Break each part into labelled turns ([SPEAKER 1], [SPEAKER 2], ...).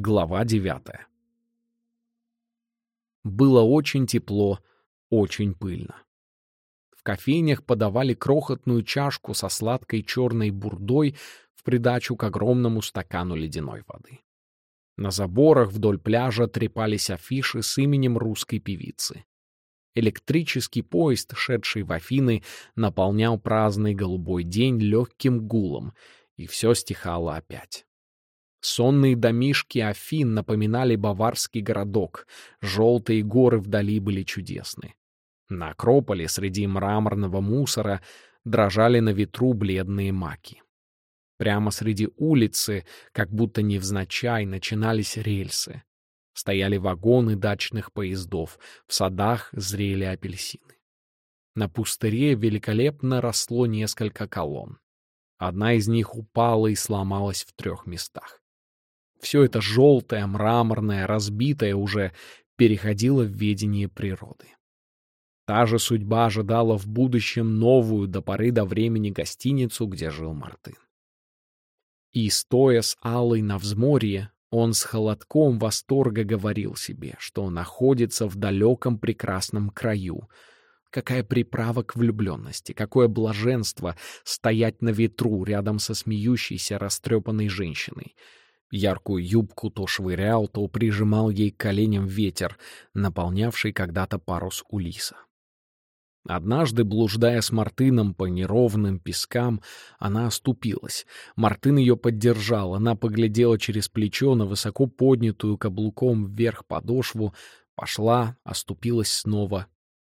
[SPEAKER 1] Глава девятая. Было очень тепло, очень пыльно. В кофейнях подавали крохотную чашку со сладкой черной бурдой в придачу к огромному стакану ледяной воды. На заборах вдоль пляжа трепались афиши с именем русской певицы. Электрический поезд, шедший в Афины, наполнял праздный голубой день легким гулом, и все стихало опять. Сонные домишки Афин напоминали баварский городок, желтые горы вдали были чудесны. На Акрополе среди мраморного мусора дрожали на ветру бледные маки. Прямо среди улицы, как будто невзначай, начинались рельсы. Стояли вагоны дачных поездов, в садах зрели апельсины. На пустыре великолепно росло несколько колонн. Одна из них упала и сломалась в трех местах. Все это желтое, мраморное, разбитое уже переходило в ведение природы. Та же судьба ожидала в будущем новую до поры до времени гостиницу, где жил Мартын. И, стоя с Аллой на взморье, он с холодком восторга говорил себе, что находится в далеком прекрасном краю. Какая приправа к влюбленности, какое блаженство стоять на ветру рядом со смеющейся растрепанной женщиной. Яркую юбку то швырял, то прижимал ей к коленям ветер, наполнявший когда-то парус Улиса. Однажды, блуждая с Мартыном по неровным пескам, она оступилась. Мартын ее поддержал, она поглядела через плечо на высоко поднятую каблуком вверх подошву, пошла, оступилась снова.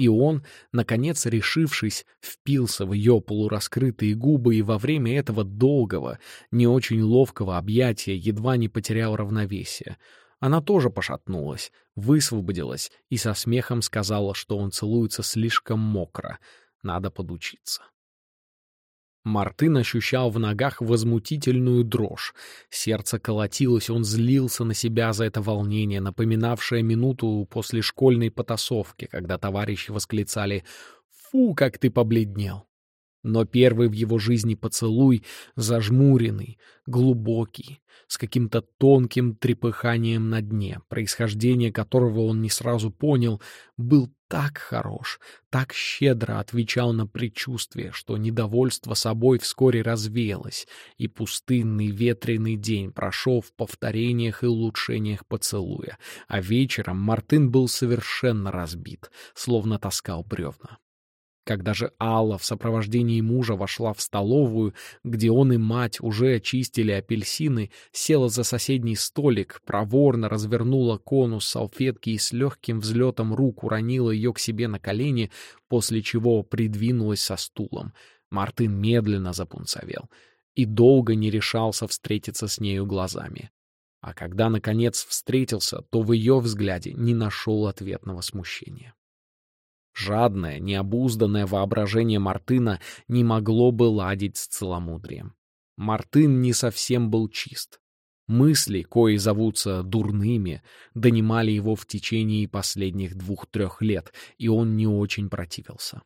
[SPEAKER 1] И он, наконец решившись, впился в ее полураскрытые губы и во время этого долгого, не очень ловкого объятия едва не потерял равновесие — она тоже пошатнулась, высвободилась и со смехом сказала, что он целуется слишком мокро. Надо подучиться. Мартын ощущал в ногах возмутительную дрожь. Сердце колотилось, он злился на себя за это волнение, напоминавшее минуту после школьной потасовки, когда товарищи восклицали «Фу, как ты побледнел!» Но первый в его жизни поцелуй, зажмуренный, глубокий, с каким-то тонким трепыханием на дне, происхождение которого он не сразу понял, был так хорош, так щедро отвечал на предчувствие, что недовольство собой вскоре развеялось, и пустынный ветреный день прошел в повторениях и улучшениях поцелуя, а вечером Мартын был совершенно разбит, словно таскал бревна. Когда же Алла в сопровождении мужа вошла в столовую, где он и мать уже очистили апельсины, села за соседний столик, проворно развернула конус салфетки и с легким взлетом рук уронила ее к себе на колени, после чего придвинулась со стулом. Мартын медленно запунцовел и долго не решался встретиться с нею глазами. А когда, наконец, встретился, то в ее взгляде не нашел ответного смущения. Жадное, необузданное воображение Мартына не могло бы ладить с целомудрием. Мартын не совсем был чист. Мысли, кои зовутся дурными, донимали его в течение последних двух-трех лет, и он не очень противился.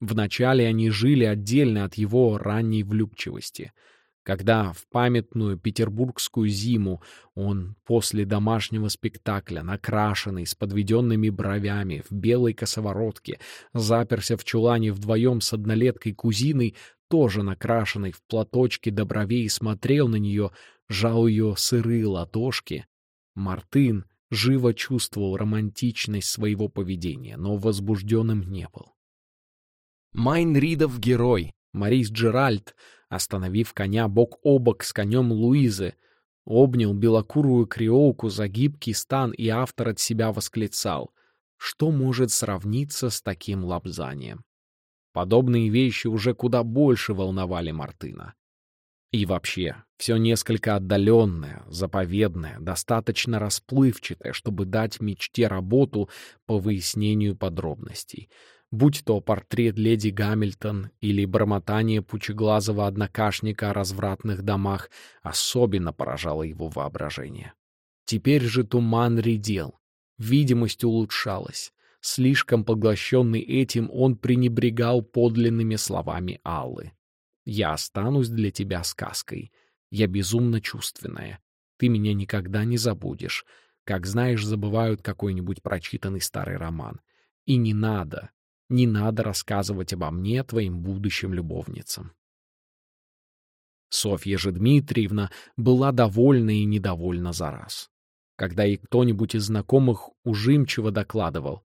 [SPEAKER 1] Вначале они жили отдельно от его ранней влюбчивости — когда в памятную петербургскую зиму он после домашнего спектакля, накрашенный, с подведенными бровями, в белой косоворотке, заперся в чулане вдвоем с однолеткой-кузиной, тоже накрашенной в платочке до бровей, смотрел на нее, жал ее сырые ладошки. Мартын живо чувствовал романтичность своего поведения, но возбужденным не был. Майнридов герой, Марис Джеральд, остановив коня бок о бок с конем Луизы, обнял белокурую креолку за гибкий стан, и автор от себя восклицал, что может сравниться с таким лапзанием. Подобные вещи уже куда больше волновали Мартына. И вообще, все несколько отдаленное, заповедное, достаточно расплывчатое, чтобы дать мечте работу по выяснению подробностей — будь то портрет леди Гамильтон или бормотание пучеглазого однокашника о развратных домах, особенно поражало его воображение. Теперь же туман редел, видимость улучшалась. Слишком поглощенный этим, он пренебрегал подлинными словами Аллы. «Я останусь для тебя сказкой. Я безумно чувственная. Ты меня никогда не забудешь, как, знаешь, забывают какой-нибудь прочитанный старый роман. И не надо, не надо рассказывать обо мне твоим будущим любовницам. Софья же Дмитриевна была довольна и недовольна за раз. Когда ей кто-нибудь из знакомых ужимчиво докладывал.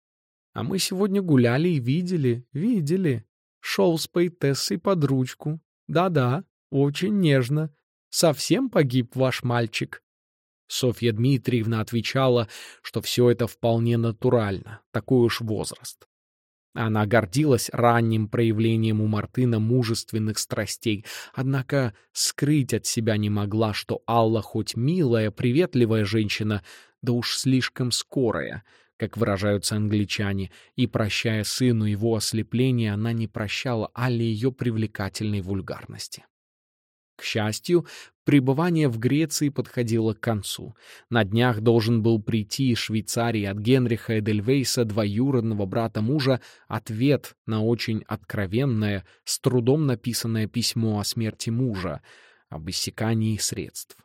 [SPEAKER 1] «А мы сегодня гуляли и видели, видели. Шел с поэтессой под ручку. Да-да, очень нежно. Совсем погиб ваш мальчик». Софья Дмитриевна отвечала, что все это вполне натурально, такой уж возраст. Она гордилась ранним проявлением у Мартына мужественных страстей, однако скрыть от себя не могла, что Алла хоть милая, приветливая женщина, да уж слишком скорая, как выражаются англичане, и, прощая сыну его ослепление, она не прощала Алле ее привлекательной вульгарности. К счастью, пребывание в Греции подходило к концу. На днях должен был прийти из Швейцарии от Генриха Эдельвейса, двоюродного брата мужа, ответ на очень откровенное, с трудом написанное письмо о смерти мужа, об иссякании средств.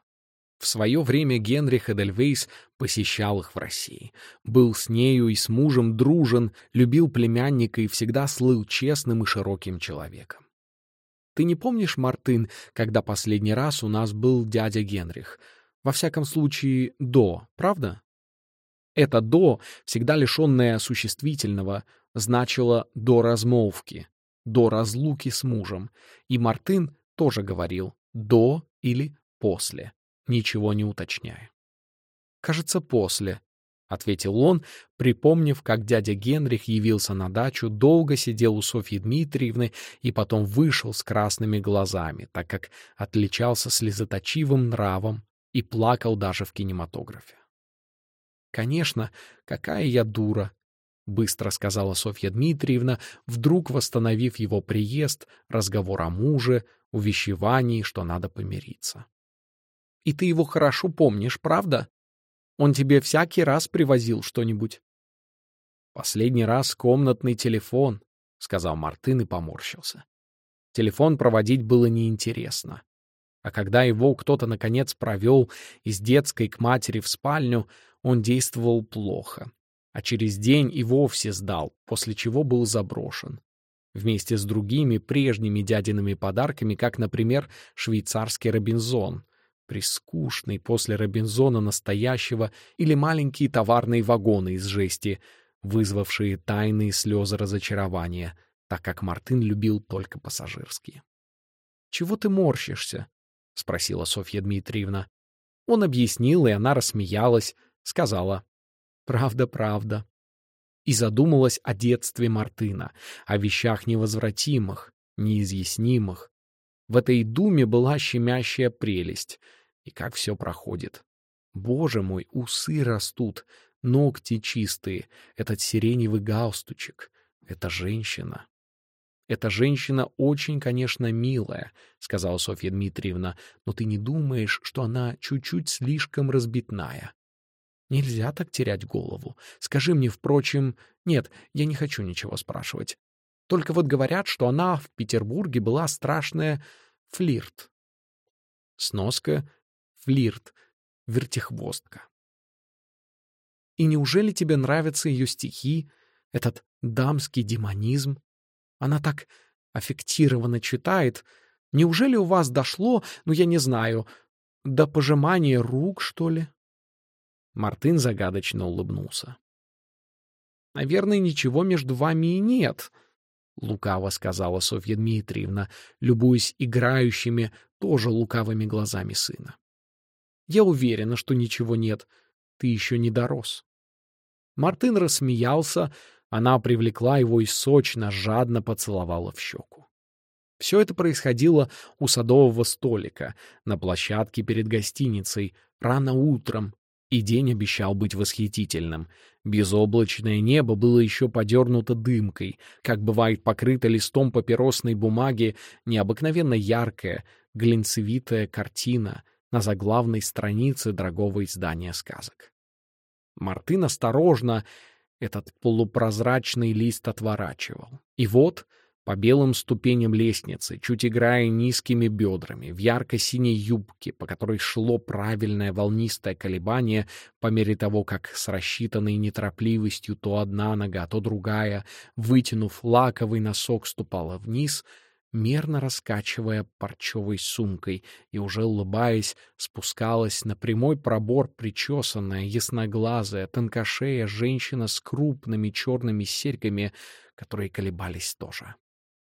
[SPEAKER 1] В свое время Генрих Эдельвейс посещал их в России. Был с нею и с мужем дружен, любил племянника и всегда слыл честным и широким человеком. Ты не помнишь, Мартын, когда последний раз у нас был дядя Генрих? Во всяком случае, до, правда? Это «до», всегда лишенное существительного, значило «до размолвки», «до разлуки с мужем». И Мартын тоже говорил «до» или «после», ничего не уточняя. Кажется, «после», — ответил он, припомнив, как дядя Генрих явился на дачу, долго сидел у Софьи Дмитриевны и потом вышел с красными глазами, так как отличался слезоточивым нравом и плакал даже в кинематографе. «Конечно, какая я дура!» — быстро сказала Софья Дмитриевна, вдруг восстановив его приезд, разговор о муже, увещевании, что надо помириться. «И ты его хорошо помнишь, правда?» Он тебе всякий раз привозил что-нибудь. Последний раз комнатный телефон, — сказал Мартын и поморщился. Телефон проводить было неинтересно. А когда его кто-то, наконец, провел из детской к матери в спальню, он действовал плохо. А через день и вовсе сдал, после чего был заброшен. Вместе с другими прежними дядиными подарками, как, например, швейцарский Робинзон, прискучный после Робинзона настоящего или маленькие товарные вагоны из жести, вызвавшие тайные слезы разочарования, так как Мартын любил только пассажирские. «Чего ты морщишься?» — спросила Софья Дмитриевна. Он объяснил, и она рассмеялась, сказала «Правда, правда». И задумалась о детстве Мартына, о вещах невозвратимых, неизъяснимых, в этой думе была щемящая прелесть. И как все проходит. Боже мой, усы растут, ногти чистые, этот сиреневый галстучек. Это женщина. «Эта женщина очень, конечно, милая», — сказала Софья Дмитриевна, «но ты не думаешь, что она чуть-чуть слишком разбитная?» «Нельзя так терять голову. Скажи мне, впрочем...» «Нет, я не хочу ничего спрашивать. Только вот говорят, что она в Петербурге была страшная флирт. Сноска — флирт, вертихвостка. И неужели тебе нравятся ее стихи, этот дамский демонизм? Она так аффектированно читает. Неужели у вас дошло, ну, я не знаю, до пожимания рук, что ли? Мартын загадочно улыбнулся. Наверное, ничего между вами и нет, — лукаво сказала Софья Дмитриевна, любуясь играющими, тоже лукавыми глазами сына. «Я уверена, что ничего нет. Ты еще не дорос». Мартын рассмеялся, она привлекла его и сочно, жадно поцеловала в щеку. Все это происходило у садового столика, на площадке перед гостиницей, рано утром, и день обещал быть восхитительным. Безоблачное небо было еще подернуто дымкой, как бывает покрыто листом папиросной бумаги необыкновенно яркая, глинцевитая картина на заглавной странице дорогого издания сказок. Мартын осторожно этот полупрозрачный лист отворачивал. И вот По белым ступеням лестницы, чуть играя низкими бедрами, в ярко-синей юбке, по которой шло правильное волнистое колебание по мере того, как с рассчитанной неторопливостью то одна нога, то другая, вытянув лаковый носок, ступала вниз, мерно раскачивая парчевой сумкой и, уже улыбаясь, спускалась на прямой пробор причесанная, ясноглазая, тонкошея женщина с крупными черными серьгами, которые колебались тоже.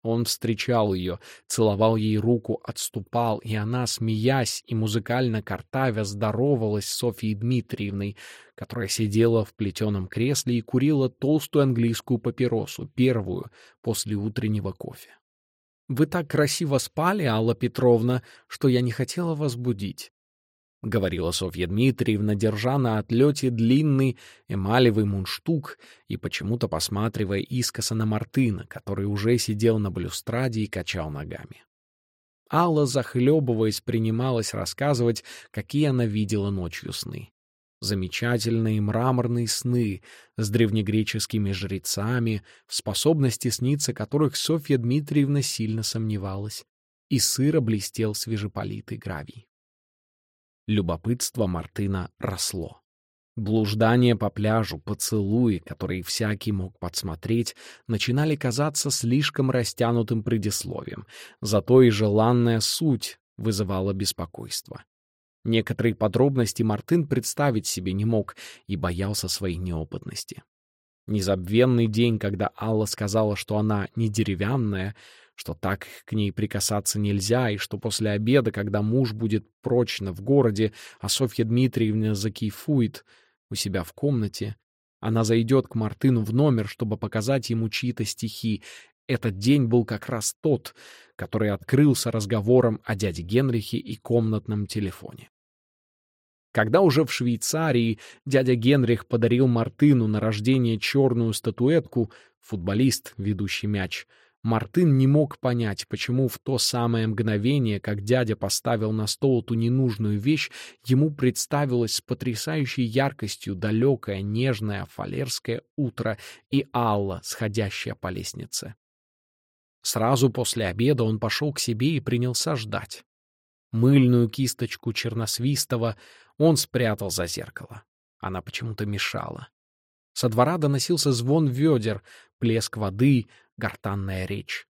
[SPEAKER 1] Он встречал ее, целовал ей руку, отступал, и она, смеясь и музыкально картавя, здоровалась с Софьей Дмитриевной, которая сидела в плетеном кресле и курила толстую английскую папиросу, первую, после утреннего кофе. «Вы так красиво спали, Алла Петровна, что я не хотела вас будить. — говорила Софья Дмитриевна, держа на отлете длинный эмалевый мундштук и почему-то посматривая искоса на Мартына, который уже сидел на балюстраде и качал ногами. Алла, захлебываясь, принималась рассказывать, какие она видела ночью сны. Замечательные мраморные сны с древнегреческими жрецами, в способности сниться которых Софья Дмитриевна сильно сомневалась, и сыро блестел свежеполитый гравий. Любопытство Мартына росло. Блуждания по пляжу, поцелуи, которые всякий мог подсмотреть, начинали казаться слишком растянутым предисловием, зато и желанная суть вызывала беспокойство. Некоторые подробности Мартын представить себе не мог и боялся своей неопытности. Незабвенный день, когда Алла сказала, что она не деревянная, что так к ней прикасаться нельзя, и что после обеда, когда муж будет прочно в городе, а Софья Дмитриевна закейфует у себя в комнате, она зайдет к Мартыну в номер, чтобы показать ему чьи-то стихи. Этот день был как раз тот, который открылся разговором о дяде Генрихе и комнатном телефоне. Когда уже в Швейцарии дядя Генрих подарил Мартыну на рождение черную статуэтку, футболист, ведущий мяч — Мартын не мог понять, почему в то самое мгновение, как дядя поставил на стол эту ненужную вещь, ему представилось с потрясающей яркостью далекое, нежное фалерское утро и Алла, сходящая по лестнице. Сразу после обеда он пошел к себе и принялся ждать. Мыльную кисточку Черносвистова он спрятал за зеркало. Она почему-то мешала. Со двора доносился звон ведер, плеск воды, гортанная речь.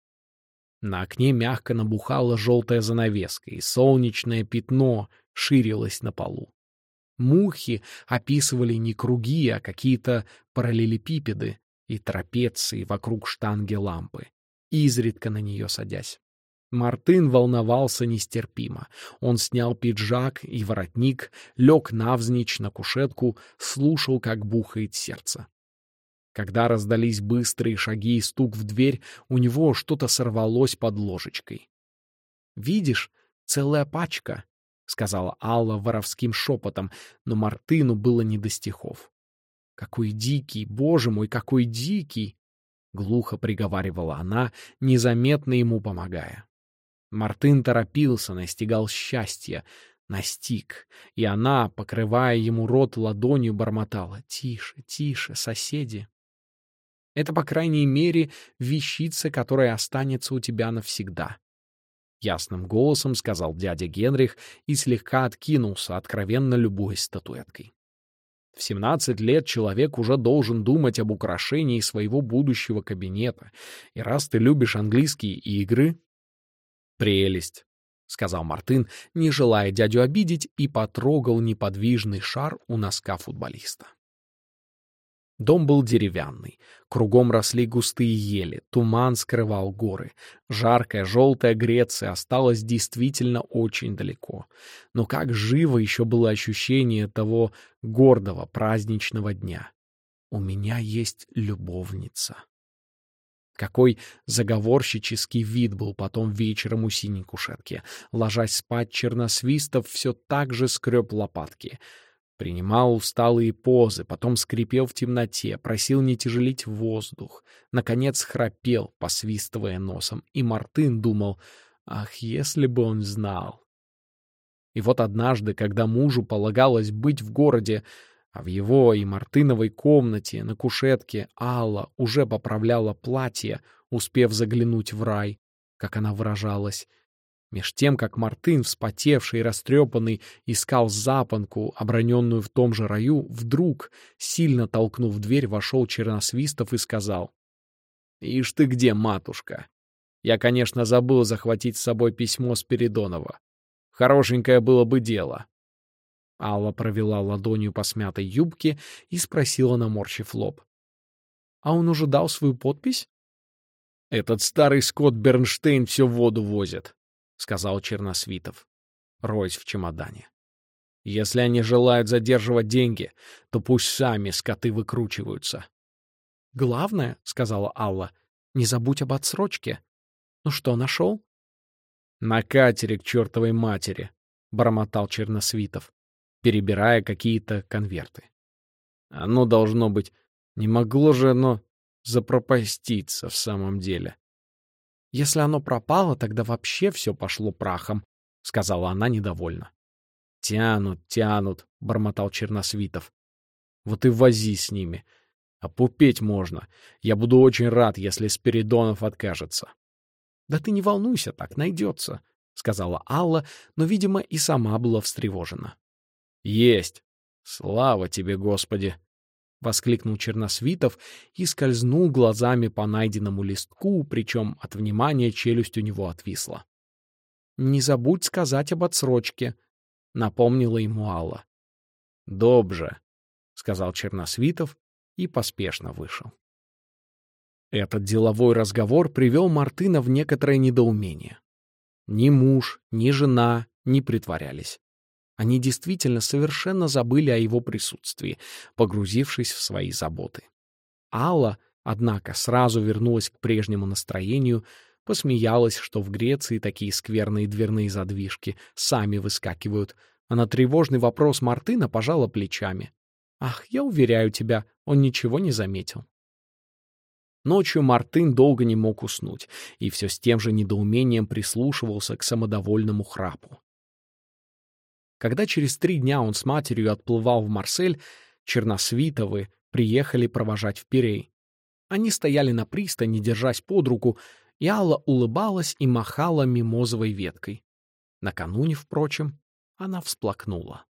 [SPEAKER 1] На окне мягко набухала желтая занавеска, и солнечное пятно ширилось на полу. Мухи описывали не круги, а какие-то параллелепипеды и трапеции вокруг штанги лампы, изредка на нее садясь. Мартын волновался нестерпимо. Он снял пиджак и воротник, лег навзничь на кушетку, слушал, как бухает сердце. Когда раздались быстрые шаги и стук в дверь, у него что-то сорвалось под ложечкой. «Видишь, целая пачка», — сказала Алла воровским шепотом, но Мартыну было не до стихов. «Какой дикий, боже мой, какой дикий!» — глухо приговаривала она, незаметно ему помогая. Мартын торопился, настигал счастье, настиг, и она, покрывая ему рот ладонью, бормотала «Тише, тише, соседи!» Это, по крайней мере, вещица, которая останется у тебя навсегда. Ясным голосом сказал дядя Генрих и слегка откинулся, откровенно любуясь статуэткой. В 17 лет человек уже должен думать об украшении своего будущего кабинета. И раз ты любишь английские игры... Прелесть, — сказал Мартын, не желая дядю обидеть, и потрогал неподвижный шар у носка футболиста. Дом был деревянный, кругом росли густые ели, туман скрывал горы. Жаркая желтая Греция осталась действительно очень далеко. Но как живо еще было ощущение того гордого праздничного дня. «У меня есть любовница». Какой заговорщический вид был потом вечером у синей кушетки. Ложась спать, Черносвистов все так же скреб лопатки — Принимал усталые позы, потом скрипел в темноте, просил не тяжелить воздух. Наконец храпел, посвистывая носом, и Мартын думал, ах, если бы он знал. И вот однажды, когда мужу полагалось быть в городе, А в его и Мартыновой комнате на кушетке Алла уже поправляла платье, успев заглянуть в рай, как она выражалась. Меж тем, как Мартын, вспотевший и растрепанный, искал запонку, оброненную в том же раю, вдруг, сильно толкнув дверь, вошел Черносвистов и сказал. «Ишь ты где, матушка? Я, конечно, забыл захватить с собой письмо Спиридонова. Хорошенькое было бы дело. Алла провела ладонью по смятой юбке и спросила, наморщив лоб. «А он уже дал свою подпись?» «Этот старый скот Бернштейн все воду возит», — сказал Черносвитов, роясь в чемодане. «Если они желают задерживать деньги, то пусть сами скоты выкручиваются». «Главное», — сказала Алла, — «не забудь об отсрочке. Ну что, нашел?» «На катере к чертовой матери», — бормотал Черносвитов перебирая какие-то конверты. Оно должно быть... Не могло же оно запропаститься в самом деле. «Если оно пропало, тогда вообще все пошло прахом», — сказала она недовольно. «Тянут, тянут», — бормотал Черносвитов. «Вот и вози с ними. А пупеть можно. Я буду очень рад, если Спиридонов откажется». «Да ты не волнуйся, так найдется», — сказала Алла, но, видимо, и сама была встревожена. «Есть! Слава тебе, Господи!» — воскликнул Черносвитов и скользнул глазами по найденному листку, причем от внимания челюсть у него отвисла. «Не забудь сказать об отсрочке», — напомнила ему Алла. «Добже», — сказал Черносвитов и поспешно вышел. Этот деловой разговор привел Мартына в некоторое недоумение. Ни муж, ни жена не притворялись. Они действительно совершенно забыли о его присутствии, погрузившись в свои заботы. Алла, однако, сразу вернулась к прежнему настроению, посмеялась, что в Греции такие скверные дверные задвижки сами выскакивают, а на тревожный вопрос Мартына пожала плечами. «Ах, я уверяю тебя, он ничего не заметил». Ночью Мартын долго не мог уснуть и все с тем же недоумением прислушивался к самодовольному храпу. Когда через три дня он с матерью отплывал в Марсель, Черносвитовы приехали провожать в Пирей. Они стояли на пристани, держась под руку, и Алла улыбалась и махала мимозовой веткой. Накануне, впрочем, она всплакнула.